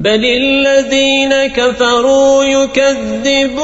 بل الذين كفروا يكذبون